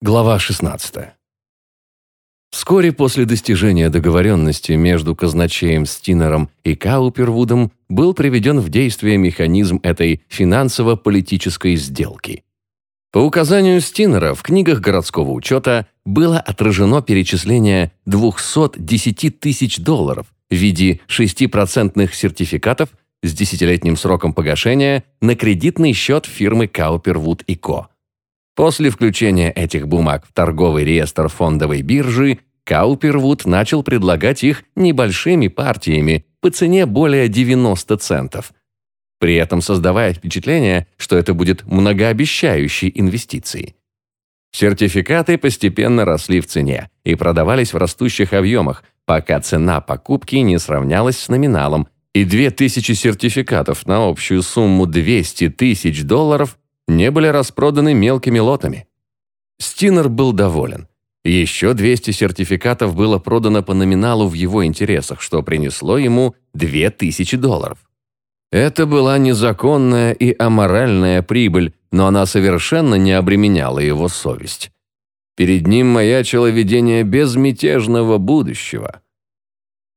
Глава 16. Вскоре после достижения договоренности между казначеем Стинером и Каупервудом был приведен в действие механизм этой финансово-политической сделки. По указанию Стинера в книгах городского учета было отражено перечисление 210 тысяч долларов в виде 6% сертификатов с десятилетним сроком погашения на кредитный счет фирмы Каупервуд и Ко. После включения этих бумаг в торговый реестр фондовой биржи, Каупервуд начал предлагать их небольшими партиями по цене более 90 центов, при этом создавая впечатление, что это будет многообещающей инвестицией. Сертификаты постепенно росли в цене и продавались в растущих объемах, пока цена покупки не сравнялась с номиналом, и 2000 сертификатов на общую сумму 200 тысяч долларов не были распроданы мелкими лотами. Стинер был доволен. Еще 200 сертификатов было продано по номиналу в его интересах, что принесло ему 2000 долларов. Это была незаконная и аморальная прибыль, но она совершенно не обременяла его совесть. Перед ним маячило видение безмятежного будущего –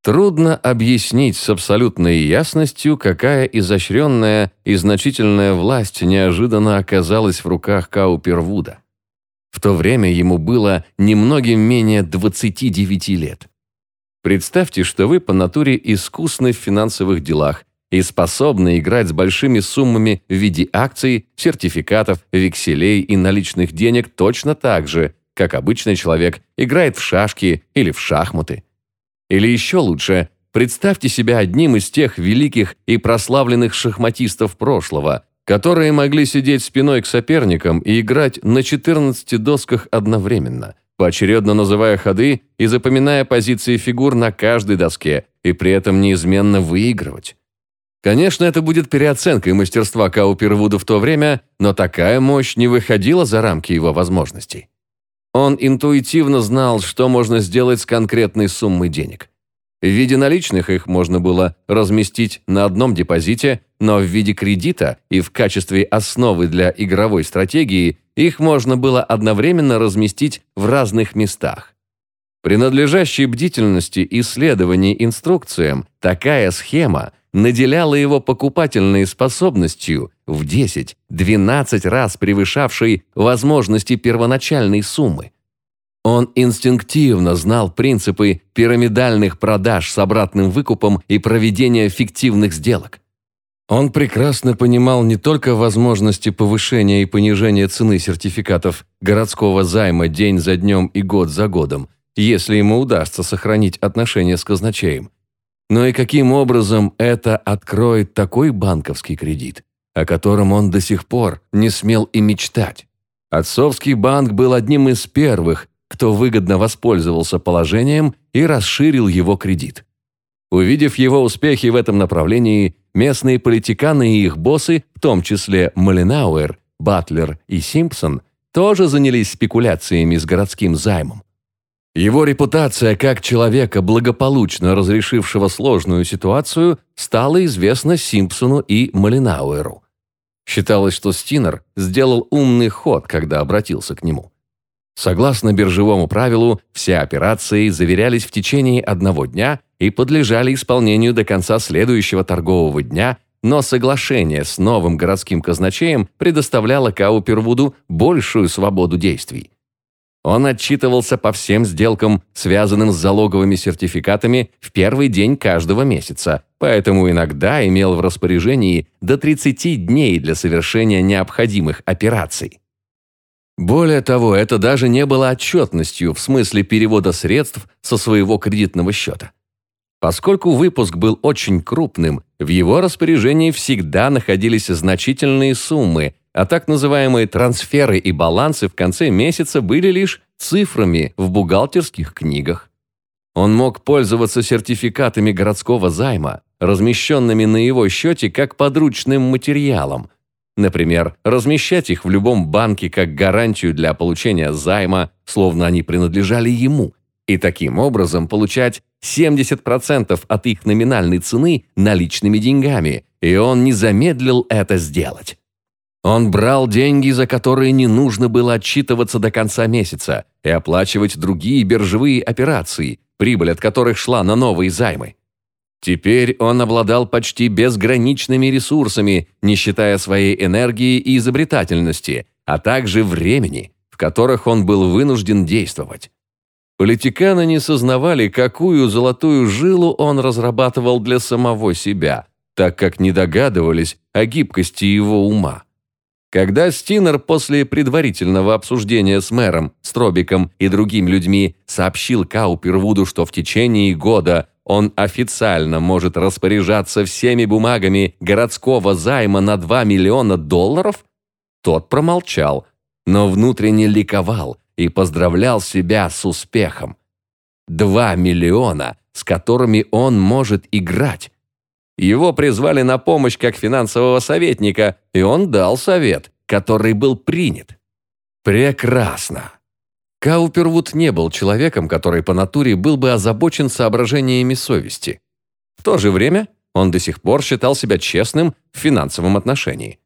Трудно объяснить с абсолютной ясностью, какая изощренная и значительная власть неожиданно оказалась в руках Каупервуда. В то время ему было немногим менее 29 лет. Представьте, что вы по натуре искусны в финансовых делах и способны играть с большими суммами в виде акций, сертификатов, векселей и наличных денег точно так же, как обычный человек играет в шашки или в шахматы. Или еще лучше, представьте себя одним из тех великих и прославленных шахматистов прошлого, которые могли сидеть спиной к соперникам и играть на 14 досках одновременно, поочередно называя ходы и запоминая позиции фигур на каждой доске, и при этом неизменно выигрывать. Конечно, это будет переоценкой мастерства Каупервуда в то время, но такая мощь не выходила за рамки его возможностей. Он интуитивно знал, что можно сделать с конкретной суммой денег. В виде наличных их можно было разместить на одном депозите, но в виде кредита и в качестве основы для игровой стратегии их можно было одновременно разместить в разных местах. При надлежащей бдительности и следовании инструкциям такая схема наделяла его покупательной способностью в 10-12 раз превышавшей возможности первоначальной суммы. Он инстинктивно знал принципы пирамидальных продаж с обратным выкупом и проведения фиктивных сделок. Он прекрасно понимал не только возможности повышения и понижения цены сертификатов городского займа день за днем и год за годом, если ему удастся сохранить отношения с казначеем, но и каким образом это откроет такой банковский кредит, о котором он до сих пор не смел и мечтать. Отцовский банк был одним из первых, кто выгодно воспользовался положением и расширил его кредит. Увидев его успехи в этом направлении, местные политиканы и их боссы, в том числе Малинауэр, Батлер и Симпсон, тоже занялись спекуляциями с городским займом. Его репутация как человека, благополучно разрешившего сложную ситуацию, стала известна Симпсону и Малинауэру. Считалось, что Стинер сделал умный ход, когда обратился к нему. Согласно биржевому правилу, все операции заверялись в течение одного дня и подлежали исполнению до конца следующего торгового дня, но соглашение с новым городским казначеем предоставляло Каупервуду большую свободу действий. Он отчитывался по всем сделкам, связанным с залоговыми сертификатами, в первый день каждого месяца, поэтому иногда имел в распоряжении до 30 дней для совершения необходимых операций. Более того, это даже не было отчетностью в смысле перевода средств со своего кредитного счета. Поскольку выпуск был очень крупным, в его распоряжении всегда находились значительные суммы, а так называемые трансферы и балансы в конце месяца были лишь цифрами в бухгалтерских книгах. Он мог пользоваться сертификатами городского займа, размещенными на его счете как подручным материалом. Например, размещать их в любом банке как гарантию для получения займа, словно они принадлежали ему, и таким образом получать 70% от их номинальной цены наличными деньгами, и он не замедлил это сделать. Он брал деньги, за которые не нужно было отчитываться до конца месяца и оплачивать другие биржевые операции, прибыль от которых шла на новые займы. Теперь он обладал почти безграничными ресурсами, не считая своей энергии и изобретательности, а также времени, в которых он был вынужден действовать. Политиканы не сознавали, какую золотую жилу он разрабатывал для самого себя, так как не догадывались о гибкости его ума. Когда Стинер после предварительного обсуждения с мэром, Стробиком и другими людьми сообщил Каупервуду, что в течение года он официально может распоряжаться всеми бумагами городского займа на 2 миллиона долларов, тот промолчал, но внутренне ликовал и поздравлял себя с успехом. 2 миллиона, с которыми он может играть. Его призвали на помощь как финансового советника, и он дал совет, который был принят. Прекрасно. Каупервуд не был человеком, который по натуре был бы озабочен соображениями совести. В то же время он до сих пор считал себя честным в финансовом отношении.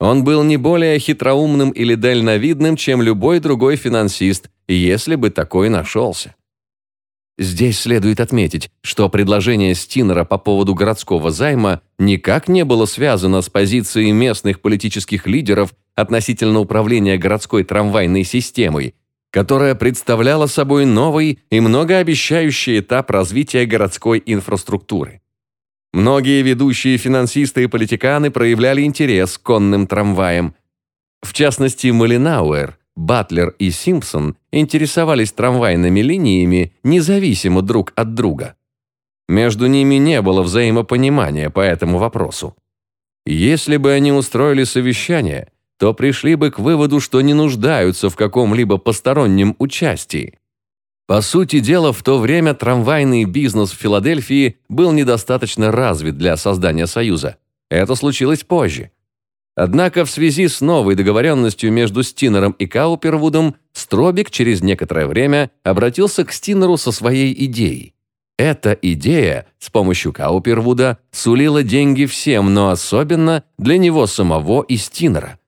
Он был не более хитроумным или дальновидным, чем любой другой финансист, если бы такой нашелся. Здесь следует отметить, что предложение Стинера по поводу городского займа никак не было связано с позицией местных политических лидеров относительно управления городской трамвайной системой, которая представляла собой новый и многообещающий этап развития городской инфраструктуры. Многие ведущие финансисты и политиканы проявляли интерес к конным трамваям. В частности, Малинауэр, Батлер и Симпсон интересовались трамвайными линиями независимо друг от друга. Между ними не было взаимопонимания по этому вопросу. Если бы они устроили совещание, то пришли бы к выводу, что не нуждаются в каком-либо постороннем участии. По сути дела, в то время трамвайный бизнес в Филадельфии был недостаточно развит для создания союза. Это случилось позже. Однако в связи с новой договоренностью между Стинером и Каупервудом, Стробик через некоторое время обратился к Стинеру со своей идеей. Эта идея с помощью Каупервуда сулила деньги всем, но особенно для него самого и Стинера.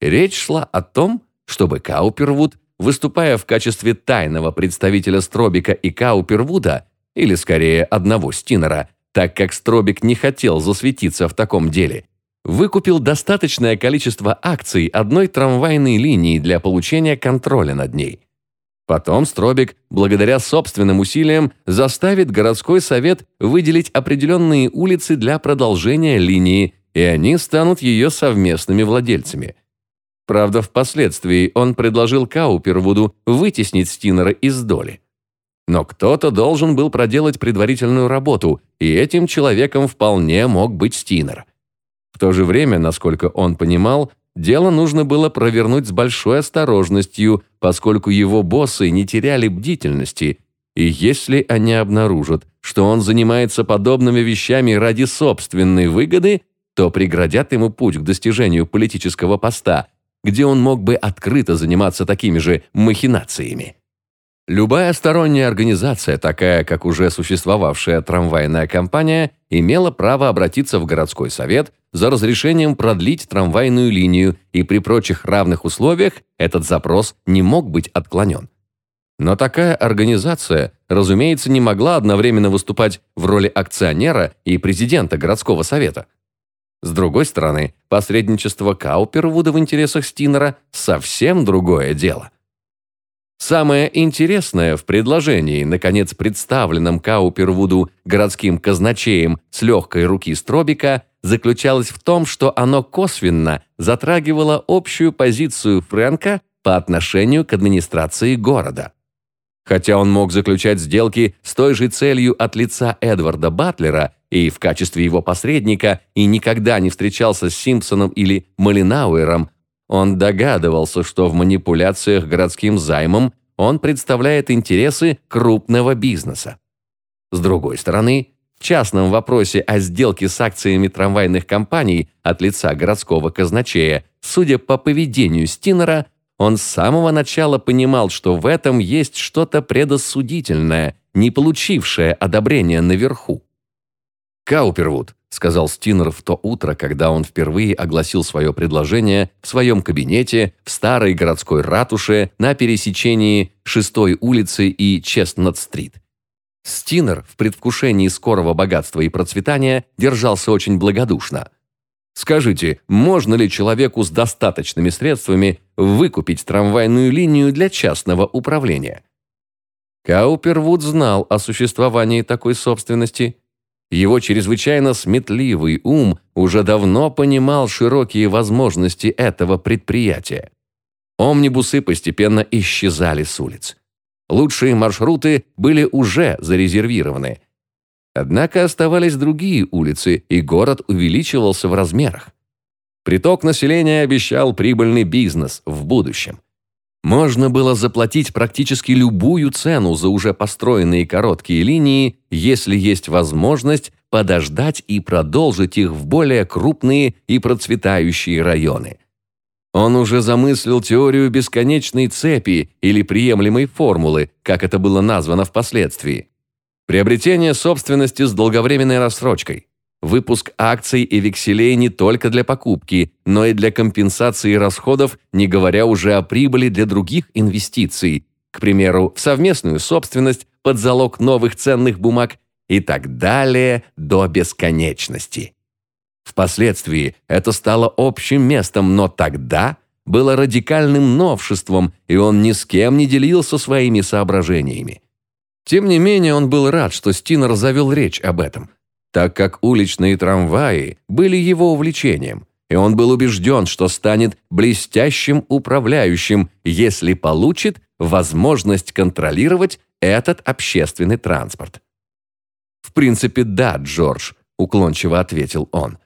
Речь шла о том, чтобы Каупервуд, выступая в качестве тайного представителя Стробика и Каупервуда, или скорее одного Стинера, так как Стробик не хотел засветиться в таком деле – выкупил достаточное количество акций одной трамвайной линии для получения контроля над ней. Потом Стробик, благодаря собственным усилиям, заставит городской совет выделить определенные улицы для продолжения линии, и они станут ее совместными владельцами. Правда, впоследствии он предложил Каупервуду вытеснить Стинера из доли. Но кто-то должен был проделать предварительную работу, и этим человеком вполне мог быть Стинер – в то же время, насколько он понимал, дело нужно было провернуть с большой осторожностью, поскольку его боссы не теряли бдительности, и если они обнаружат, что он занимается подобными вещами ради собственной выгоды, то преградят ему путь к достижению политического поста, где он мог бы открыто заниматься такими же махинациями. Любая сторонняя организация, такая как уже существовавшая трамвайная компания, имела право обратиться в городской совет за разрешением продлить трамвайную линию, и при прочих равных условиях этот запрос не мог быть отклонен. Но такая организация, разумеется, не могла одновременно выступать в роли акционера и президента городского совета. С другой стороны, посредничество Каупервуда в интересах Стинера – совсем другое дело. Самое интересное в предложении, наконец представленном Каупервуду городским казначеем с легкой руки Стробика, заключалось в том, что оно косвенно затрагивало общую позицию Фрэнка по отношению к администрации города. Хотя он мог заключать сделки с той же целью от лица Эдварда Батлера и в качестве его посредника и никогда не встречался с Симпсоном или Малинауэром, он догадывался, что в манипуляциях городским займом он представляет интересы крупного бизнеса. С другой стороны, в частном вопросе о сделке с акциями трамвайных компаний от лица городского казначея, судя по поведению Стинера, он с самого начала понимал, что в этом есть что-то предосудительное, не получившее одобрения наверху. «Каупервуд», — сказал Стинер в то утро, когда он впервые огласил свое предложение в своем кабинете в старой городской ратуше на пересечении 6 улицы и Честнат-стрит. Стинер в предвкушении скорого богатства и процветания держался очень благодушно. Скажите, можно ли человеку с достаточными средствами выкупить трамвайную линию для частного управления? Каупервуд знал о существовании такой собственности его чрезвычайно сметливый ум уже давно понимал широкие возможности этого предприятия. Омнибусы постепенно исчезали с улиц. Лучшие маршруты были уже зарезервированы. Однако оставались другие улицы, и город увеличивался в размерах. Приток населения обещал прибыльный бизнес в будущем. Можно было заплатить практически любую цену за уже построенные короткие линии, если есть возможность подождать и продолжить их в более крупные и процветающие районы. Он уже замыслил теорию бесконечной цепи или приемлемой формулы, как это было названо впоследствии. Приобретение собственности с долговременной рассрочкой – выпуск акций и векселей не только для покупки, но и для компенсации расходов, не говоря уже о прибыли для других инвестиций, к примеру, в совместную собственность под залог новых ценных бумаг и так далее до бесконечности. Впоследствии это стало общим местом, но тогда было радикальным новшеством, и он ни с кем не делился своими соображениями. Тем не менее, он был рад, что Стинер завел речь об этом – так как уличные трамваи были его увлечением, и он был убежден, что станет блестящим управляющим, если получит возможность контролировать этот общественный транспорт. «В принципе, да, Джордж», – уклончиво ответил он.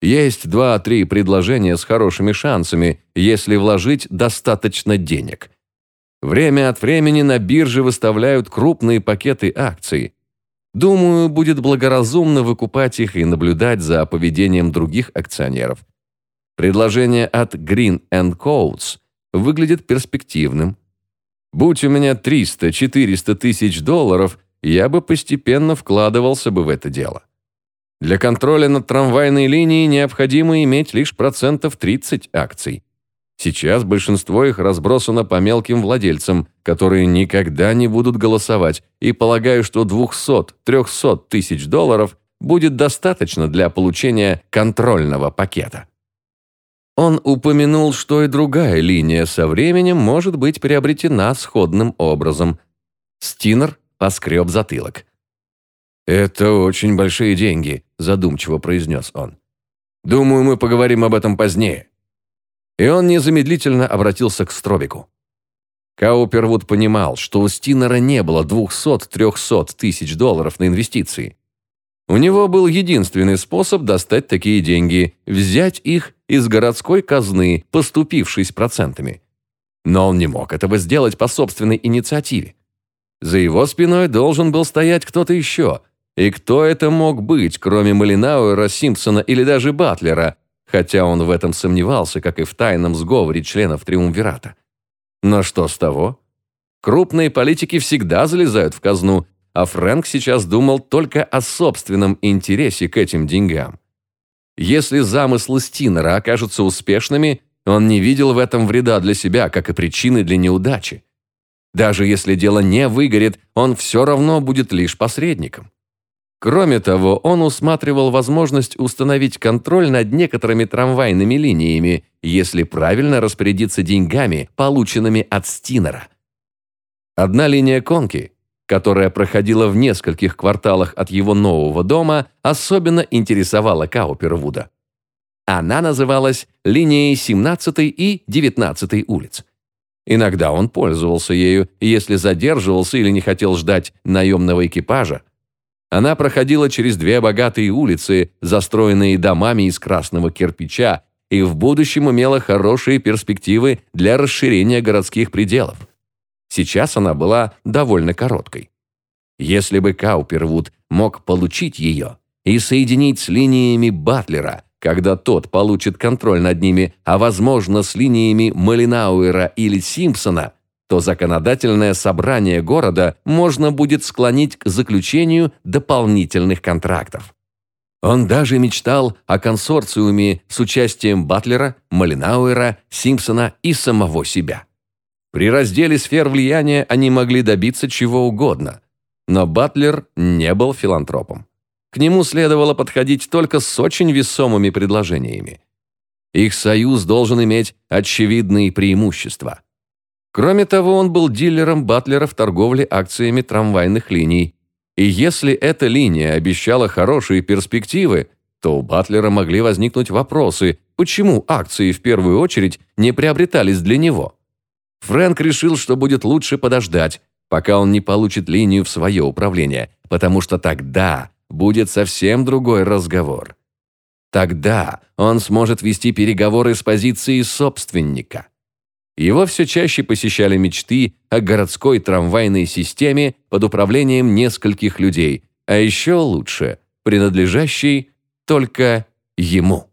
«Есть два-три предложения с хорошими шансами, если вложить достаточно денег. Время от времени на бирже выставляют крупные пакеты акций, Думаю, будет благоразумно выкупать их и наблюдать за поведением других акционеров. Предложение от Green Coats выглядит перспективным. Будь у меня 300-400 тысяч долларов, я бы постепенно вкладывался бы в это дело. Для контроля над трамвайной линией необходимо иметь лишь процентов 30 акций. Сейчас большинство их разбросано по мелким владельцам, которые никогда не будут голосовать, и полагаю, что 200-300 тысяч долларов будет достаточно для получения контрольного пакета. Он упомянул, что и другая линия со временем может быть приобретена сходным образом. Стинер поскреб затылок. «Это очень большие деньги», – задумчиво произнес он. «Думаю, мы поговорим об этом позднее». И он незамедлительно обратился к Стробику. Каупервуд понимал, что у Стинера не было 200-300 тысяч долларов на инвестиции. У него был единственный способ достать такие деньги – взять их из городской казны, поступившись процентами. Но он не мог этого сделать по собственной инициативе. За его спиной должен был стоять кто-то еще. И кто это мог быть, кроме Малинауэра, Симпсона или даже Батлера, хотя он в этом сомневался, как и в тайном сговоре членов Триумвирата. Но что с того? Крупные политики всегда залезают в казну, а Фрэнк сейчас думал только о собственном интересе к этим деньгам. Если замыслы Стинера окажутся успешными, он не видел в этом вреда для себя, как и причины для неудачи. Даже если дело не выгорит, он все равно будет лишь посредником. Кроме того, он усматривал возможность установить контроль над некоторыми трамвайными линиями, если правильно распорядиться деньгами, полученными от Стинера. Одна линия конки, которая проходила в нескольких кварталах от его нового дома, особенно интересовала Каупервуда. Она называлась линией 17 и 19 улиц. Иногда он пользовался ею, если задерживался или не хотел ждать наемного экипажа, она проходила через две богатые улицы, застроенные домами из красного кирпича, и в будущем имела хорошие перспективы для расширения городских пределов. Сейчас она была довольно короткой. Если бы Каупервуд мог получить ее и соединить с линиями Батлера, когда тот получит контроль над ними, а возможно с линиями Малинауэра или Симпсона, то законодательное собрание города можно будет склонить к заключению дополнительных контрактов. Он даже мечтал о консорциуме с участием Батлера, Малинауэра, Симпсона и самого себя. При разделе сфер влияния они могли добиться чего угодно. Но Батлер не был филантропом. К нему следовало подходить только с очень весомыми предложениями. Их союз должен иметь очевидные преимущества. Кроме того, он был дилером Батлера в торговле акциями трамвайных линий. И если эта линия обещала хорошие перспективы, то у Батлера могли возникнуть вопросы, почему акции в первую очередь не приобретались для него. Фрэнк решил, что будет лучше подождать, пока он не получит линию в свое управление, потому что тогда будет совсем другой разговор. Тогда он сможет вести переговоры с позиции собственника. Его все чаще посещали мечты о городской трамвайной системе под управлением нескольких людей, а еще лучше, принадлежащей только ему.